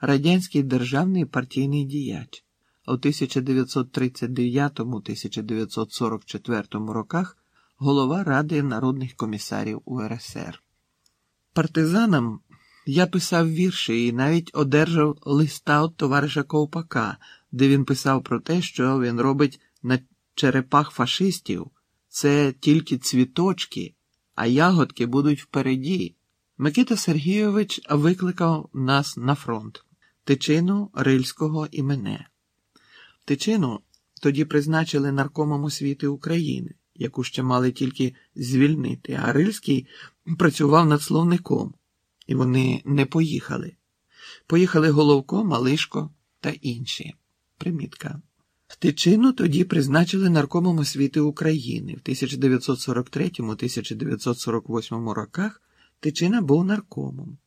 радянський державний партійний діяч. У 1939-1944 роках голова Ради народних комісарів УРСР. Партизанам я писав вірші і навіть одержав листа від товариша Ковпака, де він писав про те, що він робить на черепах фашистів. Це тільки цвіточки, а ягодки будуть впереді. Микита Сергійович викликав нас на фронт Тичину, Рильського і мене. Тичину тоді призначили наркомом освіти України, яку ще мали тільки звільнити, а Рильський працював над словником, і вони не поїхали. Поїхали Головко, Малишко та інші. Примітка. Тичину тоді призначили наркомом освіти України в 1943-1948 роках. Тичина був наркомом.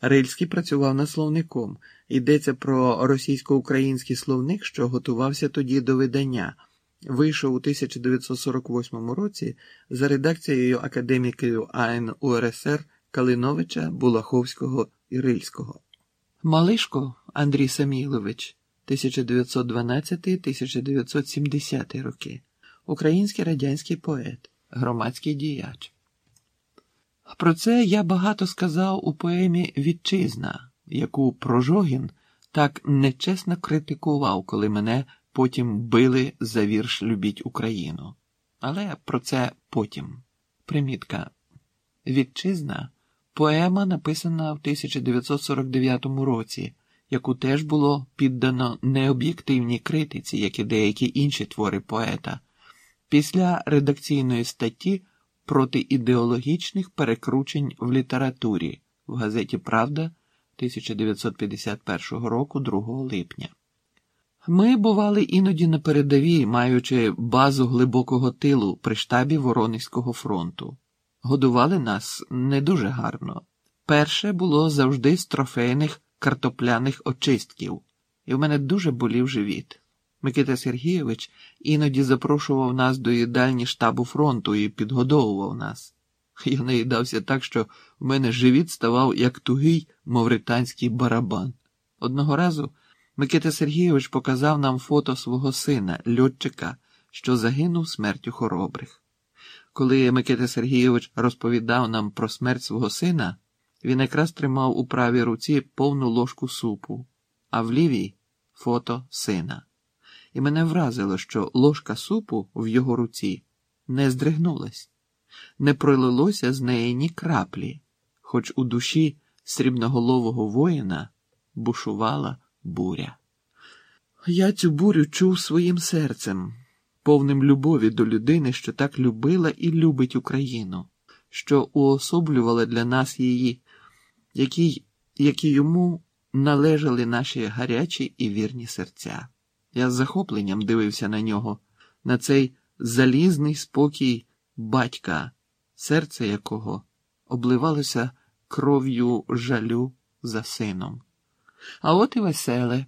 Рильський працював над словником. Йдеться про російсько-український словник, що готувався тоді до видання. Вийшов у 1948 році за редакцією академіків АН УРСР Калиновича, Булаховського і Рильського. Малишко Андрій Самілович 1912-1970 роки. Український радянський поет, громадський діяч. Про це я багато сказав у поемі Вітчизна, яку Прожогін так нечесно критикував, коли мене потім били за вірш Любіть Україну. Але про це потім. Примітка. Вітчизна поема написана в 1949 році, яку теж було піддано необ'єктивній критиці, як і деякі інші твори поета, після редакційної статті проти ідеологічних перекручень в літературі в газеті Правда 1951 року 2 липня. Ми бували іноді на передовій, маючи базу глибокого тилу при штабі Воронезького фронту. Годували нас не дуже гарно. Перше було завжди з трофейних картопляних очистків, і в мене дуже болів живіт. Микита Сергійович іноді запрошував нас до їдальні штабу фронту і підгодовував нас. Я наїдався так, що в мене живіт ставав як тугий мавританський барабан. Одного разу Микита Сергійович показав нам фото свого сина, льотчика, що загинув смертю хоробрих. Коли Микита Сергійович розповідав нам про смерть свого сина, він якраз тримав у правій руці повну ложку супу, а в лівій фото сина. І мене вразило, що ложка супу в його руці не здригнулась, не пролилося з неї ні краплі, хоч у душі срібноголового воїна бушувала буря. Я цю бурю чув своїм серцем, повним любові до людини, що так любила і любить Україну, що уособлювала для нас її, які, які йому належали наші гарячі і вірні серця. Я з захопленням дивився на нього, на цей залізний спокій батька, серце якого обливалося кров'ю жалю за сином. А от і веселе.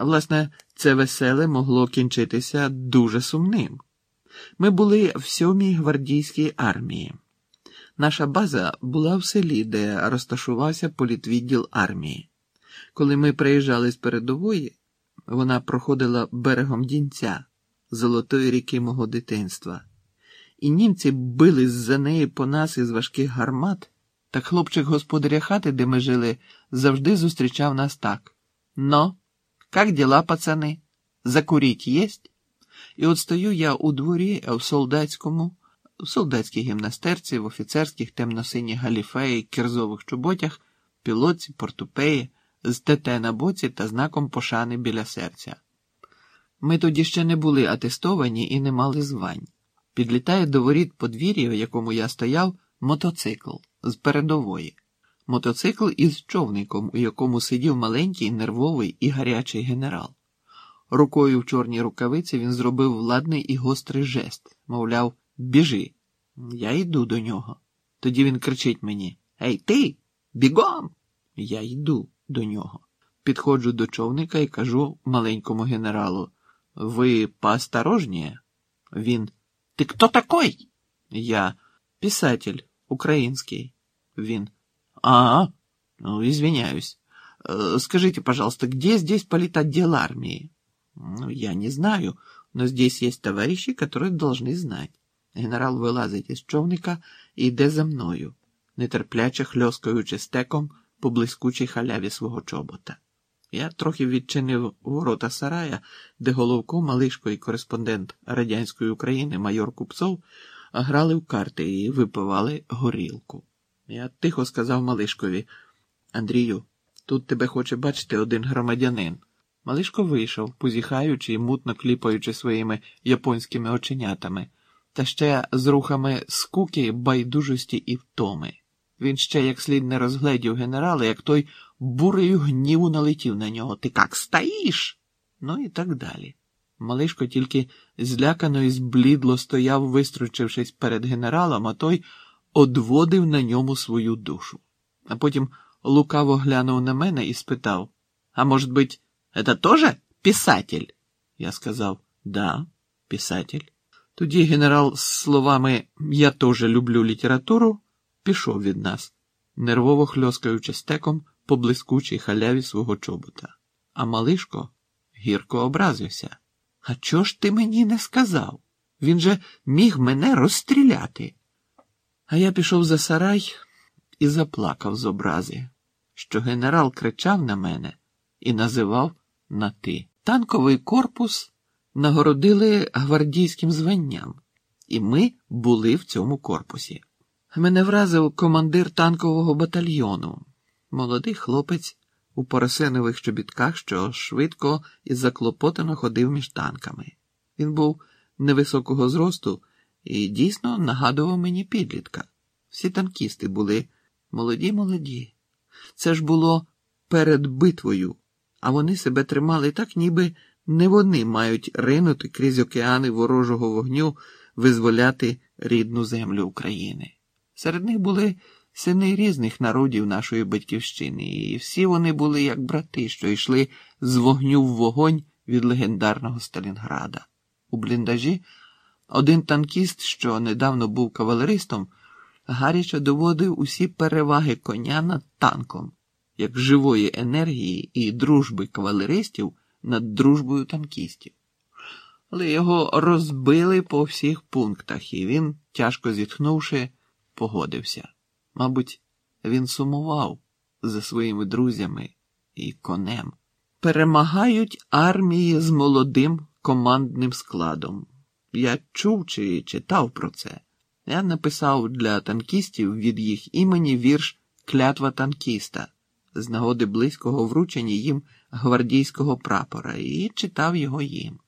Власне, це веселе могло кінчитися дуже сумним. Ми були в сьомій гвардійській армії. Наша база була в селі, де розташувався політвідділ армії. Коли ми приїжджали з передової, вона проходила берегом дінця, золотої ріки мого дитинства, і німці били з-за неї по нас із важких гармат, так хлопчик господаря хати, де ми жили, завжди зустрічав нас так. Но, как дела, пацани? Закуріть єсть? І от стою я у дворі в солдатському, в солдатській гімнастерці, в офіцерських темно-синіх галіфеї, кірзових чоботях, пілоці, портупеї з ТТ на боці та знаком пошани біля серця. Ми тоді ще не були атестовані і не мали звань. Підлітає до воріт подвір'я, в якому я стояв, мотоцикл з передової. Мотоцикл із човником, у якому сидів маленький, нервовий і гарячий генерал. Рукою в чорній рукавиці він зробив владний і гострий жест, мовляв, біжи. Я йду до нього. Тоді він кричить мені: Ей, ти, бігом! Я йду до нього. Підходжу до човника і кажу маленькому генералу: Ви поосторожніє? Він. Ти хто такой? Я писатель український. Він. А, ну, извиняюсь. Э, Скажите, пожалуйста, где здесь политотдел армии? Ну, я не знаю, но здесь есть товарищи, которые должны знать. Генерал вилазить із човника і йде за мною, нетерпляче хльоскаючи стеком по блискучій халяві свого чобота. Я трохи відчинив ворота сарая, де головко Малишко і кореспондент радянської України майор Купцов грали в карти і випивали горілку. Я тихо сказав Малишкові Андрію, тут тебе хоче бачити один громадянин. Малишко вийшов, позіхаючи і мутно кліпаючи своїми японськими оченятами, та ще з рухами скуки, байдужості і втоми. Він ще як слід не розгледів генерала, як той бурею гніву налетів на нього. Ти як стоїш? Ну і так далі. Малишко тільки злякано і зблідло стояв, вистручившись перед генералом, а той одводив на ньому свою душу. А потім лукаво глянув на мене і спитав: А может быть, это тоже писатель? Я сказав Да, писатель. Тоді генерал з словами Я теж люблю літературу пішов від нас, нервово хльоскаючи стеком по блискучій халяві свого чобота. А малишко гірко образився. А чого ж ти мені не сказав? Він же міг мене розстріляти. А я пішов за сарай і заплакав з образи, що генерал кричав на мене і називав на ти. Танковий корпус нагородили гвардійським званням, і ми були в цьому корпусі. Мене вразив командир танкового батальйону, молодий хлопець у поросенових чобітках, що швидко і заклопотано ходив між танками. Він був невисокого зросту і дійсно нагадував мені підлітка. Всі танкісти були молоді молоді. Це ж було перед битвою, а вони себе тримали так, ніби не вони мають ринути крізь океани ворожого вогню, визволяти рідну землю України. Серед них були сини різних народів нашої батьківщини, і всі вони були як брати, що йшли з вогню в вогонь від легендарного Сталінграда. У бліндажі один танкіст, що недавно був кавалеристом, гаряче доводив усі переваги коня над танком, як живої енергії і дружби кавалеристів над дружбою танкістів. Але його розбили по всіх пунктах, і він, тяжко зітхнувши, погодився. Мабуть, він сумував за своїми друзями і конем. Перемагають армії з молодим командним складом. Я чув чи читав про це. Я написав для танкістів від їх імені вірш Клятва танкіста з нагоди близького вручення їм гвардійського прапора і читав його їм.